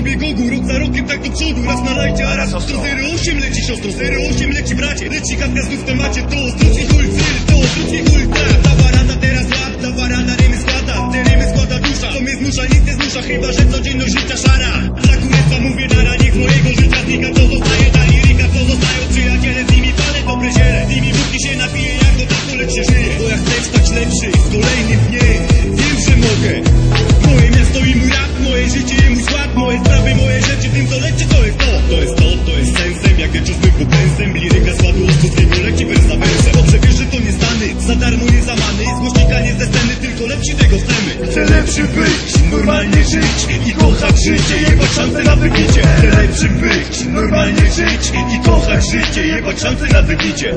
sobie gogu Rok za rokiem tak do przodu, raz na lajcie, a raz ostro 08 leci siostro, 08 leci bracie. Leci kapka znów w temacie, to ostro chuj cyr, to ostro chuj tak. Dawa rada teraz lat, dawa rada rymy składa Te rymy składa dusza, to mnie zmusza, nic nie zmusza Chyba, że codzienność życia szara. Za kurestwa mówię nara, niech mojego życia znika Co zostaje, ta liryka, co zostają przyjaciele Z nimi palę dobre ziele, z nimi wódki się napiję Jak do taku lecz się żyje lepsi tego chcemy. Chcę lepszy być, normalnie żyć i kochać życie Jebać szansę na wybicie. Chcę lepszy być, normalnie żyć i kochać życie Jebać szansę na wybicie